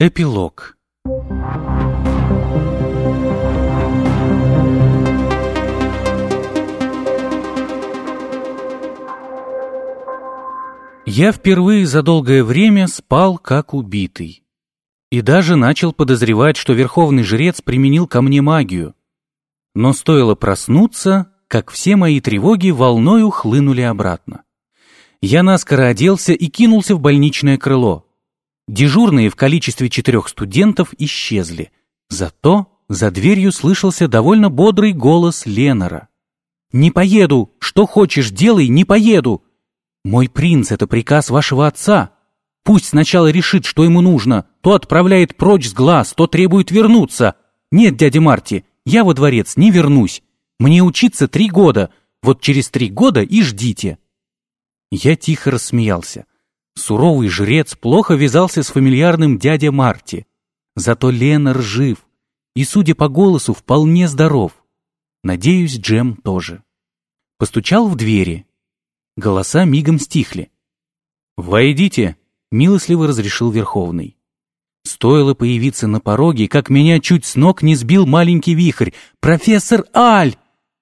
Эпилог Я впервые за долгое время спал как убитый. И даже начал подозревать, что верховный жрец применил ко мне магию. Но стоило проснуться, как все мои тревоги волною хлынули обратно. Я наскоро оделся и кинулся в больничное крыло. Дежурные в количестве четырех студентов исчезли. Зато за дверью слышался довольно бодрый голос Ленора. «Не поеду! Что хочешь, делай, не поеду!» «Мой принц — это приказ вашего отца. Пусть сначала решит, что ему нужно, то отправляет прочь с глаз, то требует вернуться. Нет, дядя Марти, я во дворец не вернусь. Мне учиться три года, вот через три года и ждите». Я тихо рассмеялся. Суровый жрец плохо вязался с фамильярным дядя Марти. Зато Ленар жив и, судя по голосу, вполне здоров. Надеюсь, Джем тоже. Постучал в двери. Голоса мигом стихли. «Войдите!» — милостливо разрешил Верховный. Стоило появиться на пороге, как меня чуть с ног не сбил маленький вихрь. «Профессор Аль!»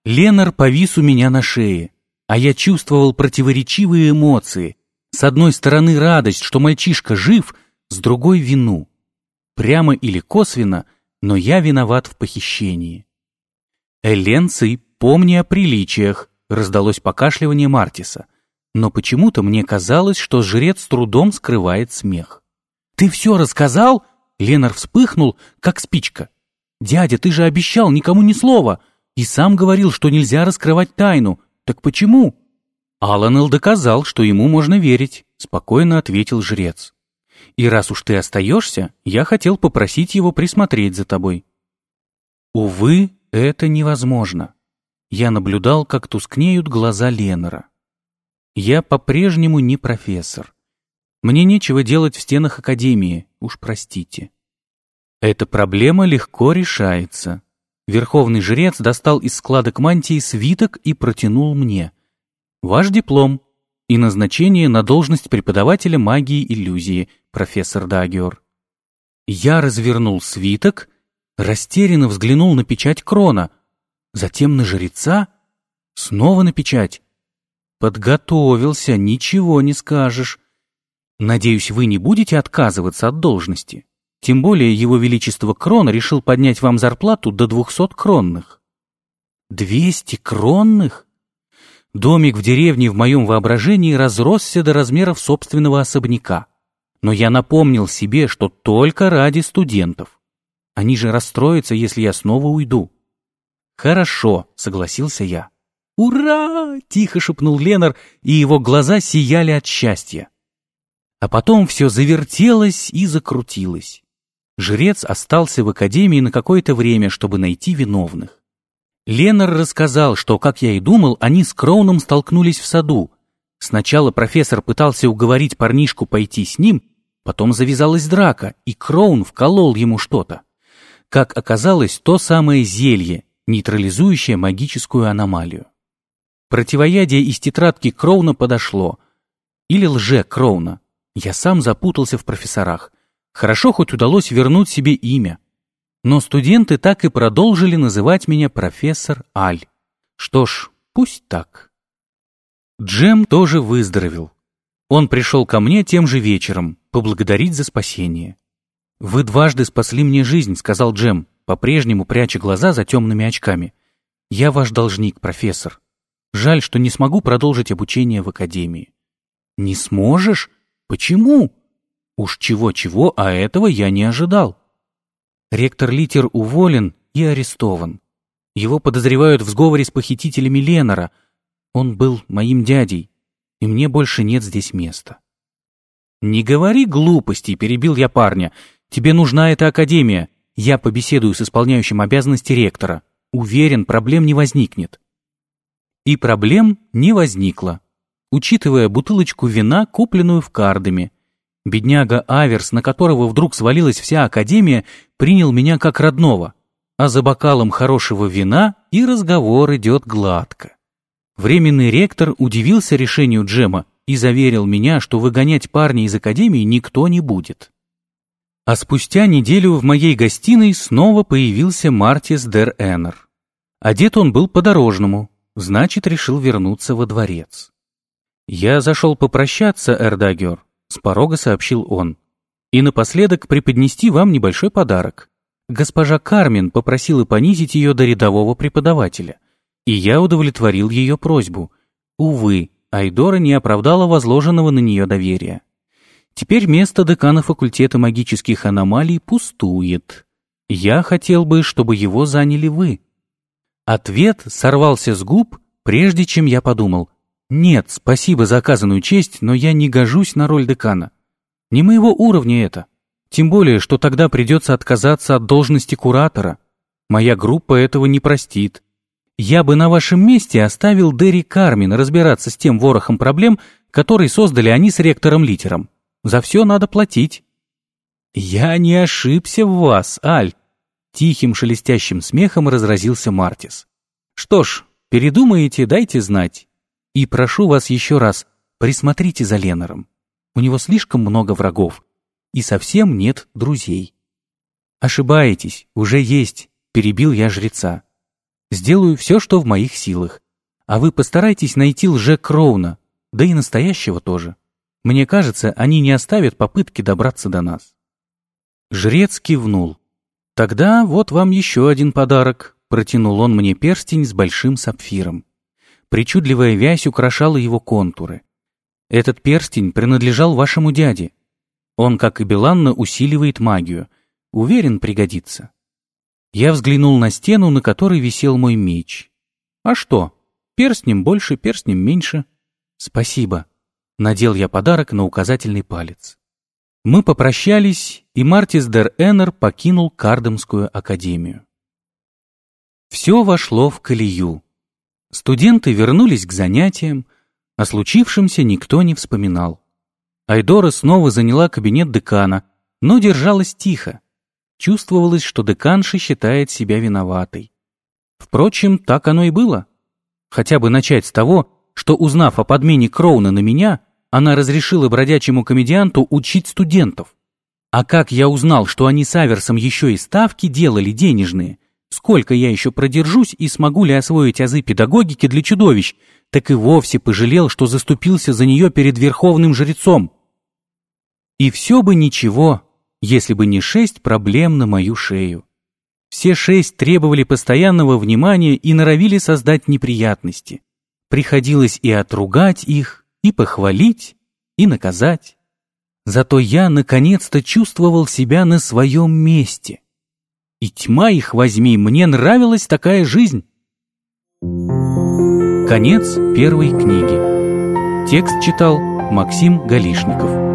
Ленар повис у меня на шее, а я чувствовал противоречивые эмоции. С одной стороны радость, что мальчишка жив, с другой вину. Прямо или косвенно, но я виноват в похищении. «Эленций, помни о приличиях», — раздалось покашливание Мартиса. Но почему-то мне казалось, что жрец с трудом скрывает смех. «Ты все рассказал?» Ленар вспыхнул, как спичка. «Дядя, ты же обещал никому ни слова, и сам говорил, что нельзя раскрывать тайну. Так почему?» «Аланел доказал, что ему можно верить», — спокойно ответил жрец. «И раз уж ты остаешься, я хотел попросить его присмотреть за тобой». Увы, это невозможно. Я наблюдал, как тускнеют глаза Ленора. Я по-прежнему не профессор. Мне нечего делать в стенах Академии, уж простите. Эта проблема легко решается. Верховный жрец достал из складок мантии свиток и протянул мне. Ваш диплом и назначение на должность преподавателя магии иллюзии, профессор Дагиор. Я развернул свиток, растерянно взглянул на печать крона, затем на жреца, снова на печать. Подготовился, ничего не скажешь. Надеюсь, вы не будете отказываться от должности. Тем более его величество Крона решил поднять вам зарплату до двухсот кронных. Двести кронных? Домик в деревне в моем воображении разросся до размеров собственного особняка. Но я напомнил себе, что только ради студентов. Они же расстроятся, если я снова уйду. «Хорошо», — согласился я. «Ура!» — тихо шепнул Ленар, и его глаза сияли от счастья. А потом все завертелось и закрутилось. Жрец остался в академии на какое-то время, чтобы найти виновных. Ленар рассказал, что, как я и думал, они с Кроуном столкнулись в саду. Сначала профессор пытался уговорить парнишку пойти с ним, потом завязалась драка, и Кроун вколол ему что-то. Как оказалось, то самое зелье, нейтрализующее магическую аномалию. Противоядие из тетрадки Кроуна подошло. Или лже-Кроуна. Я сам запутался в профессорах. Хорошо хоть удалось вернуть себе имя. Но студенты так и продолжили называть меня профессор Аль. Что ж, пусть так. Джем тоже выздоровел. Он пришел ко мне тем же вечером, поблагодарить за спасение. «Вы дважды спасли мне жизнь», — сказал Джем, по-прежнему пряча глаза за темными очками. «Я ваш должник, профессор. Жаль, что не смогу продолжить обучение в академии». «Не сможешь? Почему?» «Уж чего-чего, а этого я не ожидал». Ректор Литер уволен и арестован. Его подозревают в сговоре с похитителями Ленора. Он был моим дядей, и мне больше нет здесь места. «Не говори глупостей», — перебил я парня. «Тебе нужна эта академия. Я побеседую с исполняющим обязанности ректора. Уверен, проблем не возникнет». И проблем не возникло, учитывая бутылочку вина, купленную в кардами, Бедняга Аверс, на которого вдруг свалилась вся Академия, принял меня как родного, а за бокалом хорошего вина и разговор идет гладко. Временный ректор удивился решению Джема и заверил меня, что выгонять парня из Академии никто не будет. А спустя неделю в моей гостиной снова появился Мартис дер Эннер. Одет он был по-дорожному, значит, решил вернуться во дворец. «Я зашел попрощаться, Эрдагер», — с порога сообщил он, «и напоследок преподнести вам небольшой подарок. Госпожа Кармен попросила понизить ее до рядового преподавателя, и я удовлетворил ее просьбу. Увы, Айдора не оправдала возложенного на нее доверия. Теперь место декана факультета магических аномалий пустует. Я хотел бы, чтобы его заняли вы. Ответ сорвался с губ, прежде чем я подумал. Нет, спасибо за оказанную честь, но я не гожусь на роль декана. Не моего уровня это. Тем более, что тогда придется отказаться от должности куратора. Моя группа этого не простит. Я бы на вашем месте оставил Дерри Кармин разбираться с тем ворохом проблем, который создали они с ректором Литером. За все надо платить». «Я не ошибся в вас, Аль!» Тихим шелестящим смехом разразился Мартис. «Что ж, передумаете, дайте знать. И прошу вас еще раз, присмотрите за Ленором. У него слишком много врагов, и совсем нет друзей». «Ошибаетесь, уже есть», — перебил я жреца. «Сделаю все, что в моих силах. А вы постарайтесь найти лже Кроуна, да и настоящего тоже». Мне кажется, они не оставят попытки добраться до нас. Жрец кивнул. Тогда вот вам еще один подарок. Протянул он мне перстень с большим сапфиром. Причудливая вязь украшала его контуры. Этот перстень принадлежал вашему дяде. Он, как и Беланна, усиливает магию. Уверен, пригодится. Я взглянул на стену, на которой висел мой меч. А что? Перстнем больше, перстнем меньше. Спасибо. Надел я подарок на указательный палец. Мы попрощались, и Мартис дер Эннер покинул Кардемскую академию. Все вошло в колею. Студенты вернулись к занятиям, о случившемся никто не вспоминал. Айдора снова заняла кабинет декана, но держалась тихо. Чувствовалось, что деканша считает себя виноватой. Впрочем, так оно и было. Хотя бы начать с того, что, узнав о подмене Кроуна на меня, она разрешила бродячему комедианту учить студентов. А как я узнал, что они с Аверсом еще и ставки делали денежные, сколько я еще продержусь и смогу ли освоить азы педагогики для чудовищ, так и вовсе пожалел, что заступился за нее перед верховным жрецом. И все бы ничего, если бы не шесть проблем на мою шею. Все шесть требовали постоянного внимания и норовили создать неприятности. Приходилось и отругать их, и похвалить, и наказать. Зато я наконец-то чувствовал себя на своем месте. И тьма их возьми, мне нравилась такая жизнь. Конец первой книги. Текст читал Максим Галишников.